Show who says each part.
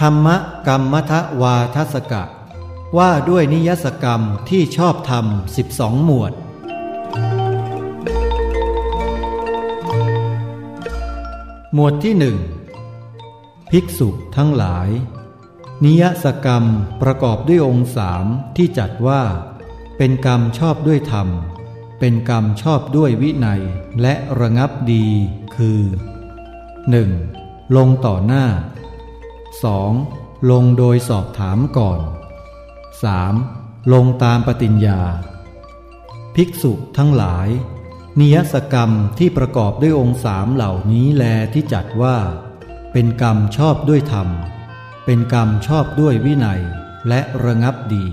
Speaker 1: ธรรมกรรมทวาทสกะ ว่าด้วยนิยสกรรมที่ชอบธรรมสิบสองหมวด หมวดที่หนึ่งภิกษุทั้งหลาย นิยสกรรมประกอบด้วยองค์สามที่จัดว่า เป็นกรรมชอบด้วยธรรม เป็นกรรมชอบด้วยวินัยและระงับดีคือ 1. ลงต่อหน้า 2. ลงโดยสอบถามก่อน 3. ลงตามปฏิญญา ภิกษุทั้งหลาย นิยสกรรมที่ประกอบด้วยองค์สามเหล่านี้แลที่จัดว่า เป็นกรรมชอบด้วยธรรม เป็นกรรมชอบด้วยวินัย และระงับดี